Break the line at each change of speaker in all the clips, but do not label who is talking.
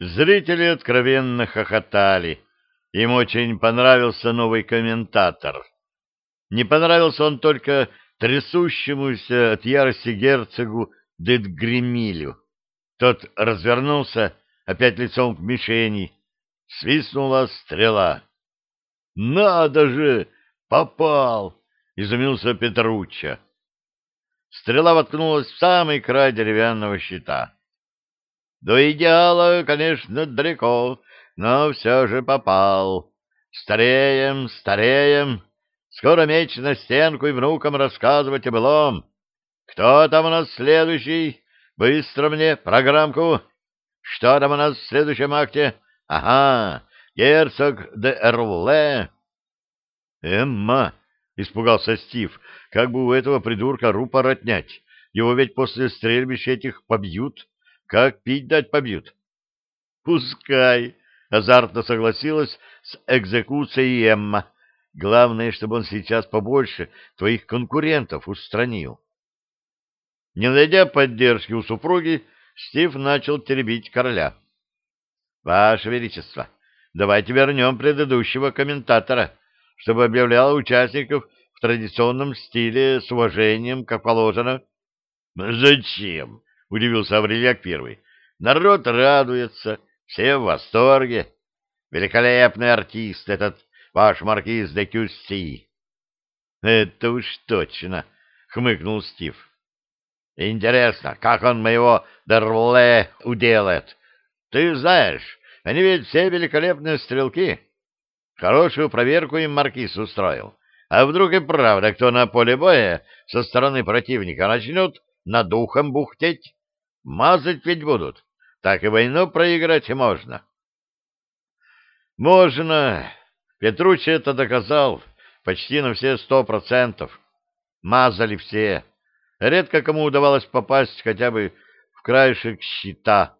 Зрители откровенно хохотали. Им очень понравился новый комментатор. Не понравился он только трясущемуся от ярости герцогу Дедгремилю. Тот развернулся, опять лицом к мишени. Свистнула стрела. «Надо же! Попал!» — изумился Петручча. Стрела воткнулась в самый край деревянного щита. До идеала, конечно, далеко, но все же попал. Стареем, стареем. Скоро меч на стенку и внукам рассказывать о былом. Кто там у нас следующий? Быстро мне программку. Что там у нас в следующем акте? Ага, герцог де Эрле. Эмма, испугался Стив, как бы у этого придурка рупор отнять. Его ведь после стрельбища этих побьют. Как пить дать побьют? Пускай, азартно согласилась с экзекуцией Эмма. Главное, чтобы он сейчас побольше твоих конкурентов устранил. Не найдя поддержки у супруги, Стив начал теребить короля. — Ваше Величество, давайте вернем предыдущего комментатора, чтобы объявлял участников в традиционном стиле с уважением, как положено. — Зачем? — удивился Аврельяк Первый. — Народ радуется, все в восторге. Великолепный артист этот ваш маркиз де Кюсси. — Это уж точно, — хмыкнул Стив. — Интересно, как он моего Дерле уделает? Ты знаешь, они ведь все великолепные стрелки. Хорошую проверку им маркиз устроил. А вдруг и правда кто на поле боя со стороны противника начнет над духом бухтеть? Мазать ведь будут. Так и войну проиграть можно. Можно. Петруччи это доказал почти на все сто процентов. Мазали все. Редко кому удавалось попасть хотя бы в краешек щита.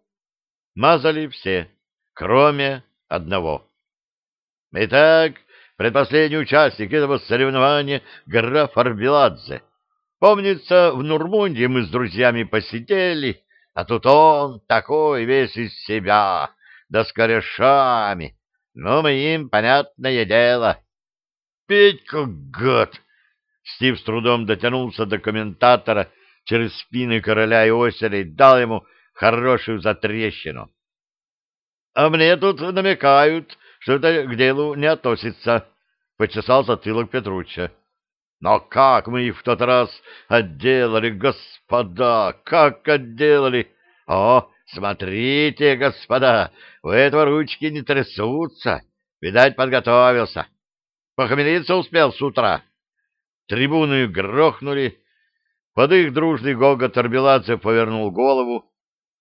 Мазали все, кроме одного. Итак, предпоследний участник этого соревнования — граф Арбеладзе. Помнится, в Нурмунде мы с друзьями посидели, а тут он такой весь из себя, да с корешами. Ну, мы им, понятное дело. Петька, гад! Стив с трудом дотянулся до комментатора через спины короля и оселя и дал ему хорошую затрещину. — А мне тут намекают, что это к делу не относится, — почесал затылок Петручча. Но как мы их в тот раз отделали, господа, как отделали! О, смотрите, господа, у этого ручки не трясутся, видать, подготовился. Похмелиться успел с утра. Трибуны грохнули. Под их дружный гогот Арбеладзе повернул голову,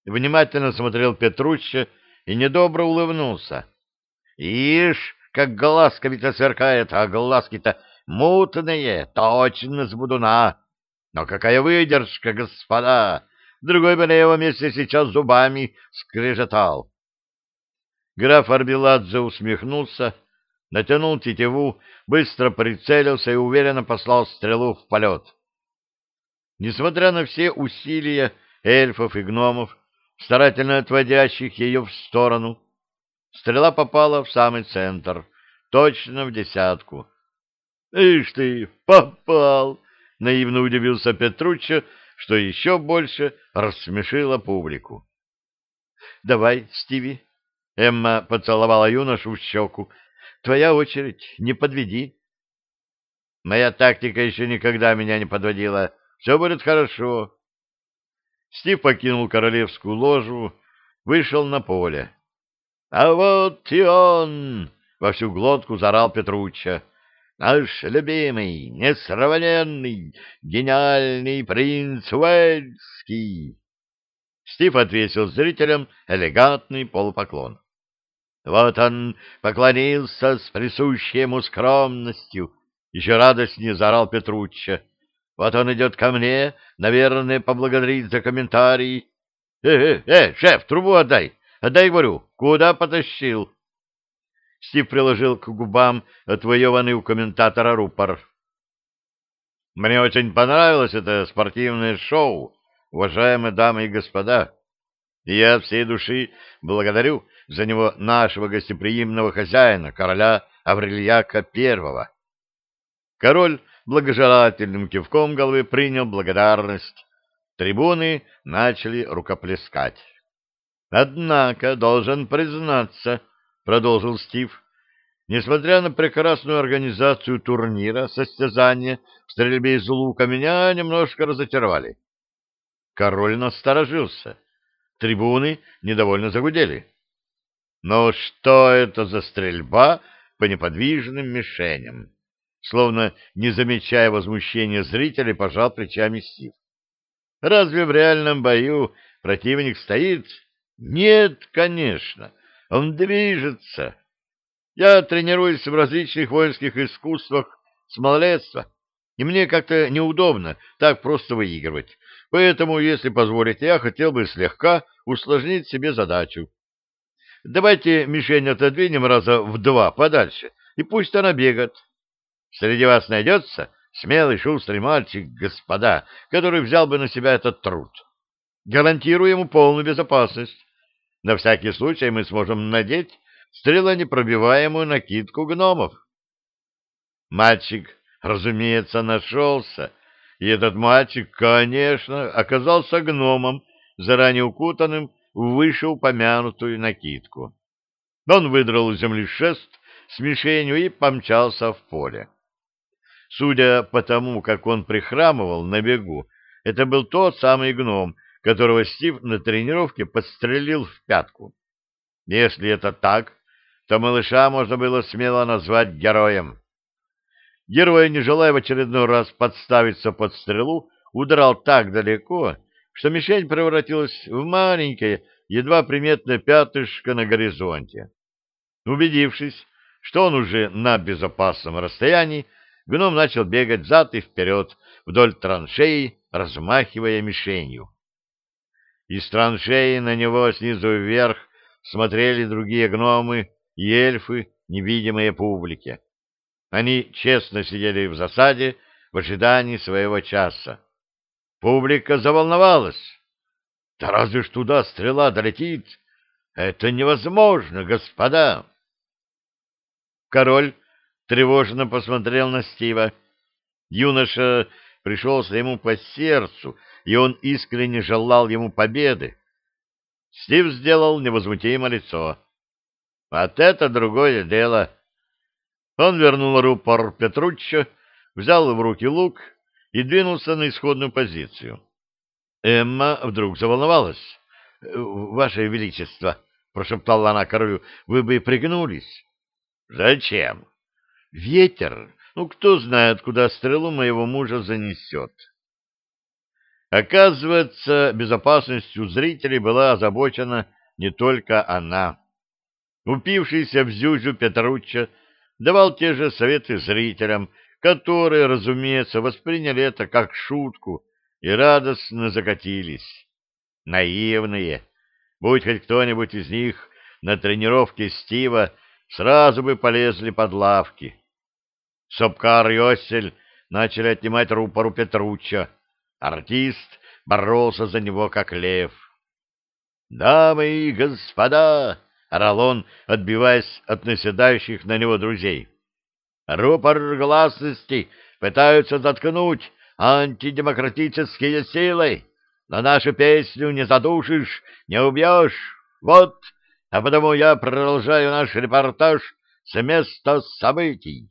внимательно смотрел Петручча и недобро улыбнулся. Ишь, как глазками-то сверкает, а глазки-то Мутные, точно с будуна. Но какая выдержка, господа! Другой бы на его месте сейчас зубами скрежетал. Граф Арбеладзе усмехнулся, натянул тетиву, быстро прицелился и уверенно послал стрелу в полет. Несмотря на все усилия эльфов и гномов, старательно отводящих ее в сторону, стрела попала в самый центр, точно в десятку. «Ишь ты, попал!» — наивно удивился Петруччо, что еще больше рассмешило публику. «Давай, Стиви!» — Эмма поцеловала юношу в щеку. «Твоя очередь, не подведи!» «Моя тактика еще никогда меня не подводила. Все будет хорошо!» Стив покинул королевскую ложу, вышел на поле. «А вот и он!» — во всю глотку зарал Петруччо наш любимый, несравненный, гениальный принц Уэльский. Стив отвесил зрителям элегантный полупоклон. Вот он поклонился с присущей ему скромностью, еще радостнее заорал Петручча. Вот он идет ко мне, наверное, поблагодарить за комментарий. Э, э, э, шеф, трубу отдай, отдай, говорю, куда потащил? Стив приложил к губам отвоеванный у комментатора рупор. «Мне очень понравилось это спортивное шоу, уважаемые дамы и господа. Я от всей души благодарю за него нашего гостеприимного хозяина, короля Аврельяка I. Король благожелательным кивком головы принял благодарность. Трибуны начали рукоплескать. «Однако, должен признаться, — продолжил Стив, — несмотря на прекрасную организацию турнира, состязания в стрельбе из лука меня немножко разочаровали. Король насторожился. Трибуны недовольно загудели. Но что это за стрельба по неподвижным мишеням? Словно не замечая возмущения зрителей, пожал плечами Стив. Разве в реальном бою противник стоит? Нет, конечно, он движется. Я тренируюсь в различных воинских искусствах с малолетства, и мне как-то неудобно так просто выигрывать. Поэтому, если позволите, я хотел бы слегка усложнить себе задачу. Давайте мишень отодвинем раза в два подальше, и пусть она бегает. Среди вас найдется смелый, шустрый мальчик, господа, который взял бы на себя этот труд. Гарантирую ему полную безопасность. На всякий случай мы сможем надеть стрелонепробиваемую накидку гномов. Мальчик, разумеется, нашелся, и этот мальчик, конечно, оказался гномом, заранее укутанным в вышеупомянутую накидку. Он выдрал из земли шест с мишенью и помчался в поле. Судя по тому, как он прихрамывал на бегу, это был тот самый гном, которого Стив на тренировке подстрелил в пятку. Если это так, то малыша можно было смело назвать героем. Герой, не желая в очередной раз подставиться под стрелу, удрал так далеко, что мишень превратилась в маленькое, едва приметное пятышко на горизонте. Убедившись, что он уже на безопасном расстоянии, гном начал бегать взад и вперед вдоль траншеи, размахивая мишенью. Из траншеи на него снизу вверх смотрели другие гномы и эльфы, невидимые публике. Они честно сидели в засаде в ожидании своего часа. Публика заволновалась. Да разве ж туда стрела долетит? Это невозможно, господа! Король тревожно посмотрел на Стива. Юноша пришелся ему по сердцу, и он искренне желал ему победы. Стив сделал невозмутимое лицо. «Вот это другое дело!» Он вернул рупор Петруччо, взял в руки лук и двинулся на исходную позицию. Эмма вдруг заволновалась. «Ваше Величество!» — прошептала она королю. «Вы бы пригнулись». «Зачем?» Ветер, ну кто знает, куда стрелу моего мужа занесет. Оказывается, безопасностью зрителей была озабочена не только она. Упившийся в Зюзю Петруччо давал те же советы зрителям, которые, разумеется, восприняли это как шутку и радостно закатились. Наивные. Будь хоть кто-нибудь из них на тренировке Стива, сразу бы полезли под лавки. Сопкар и Осель начали отнимать рупору Петруча. Артист боролся за него, как лев. «Дамы и господа!» — орал он, отбиваясь от наседающих на него друзей. «Рупор гласности пытаются заткнуть антидемократические силы, но нашу песню не задушишь, не убьешь. Вот, а потому я продолжаю наш репортаж с места событий».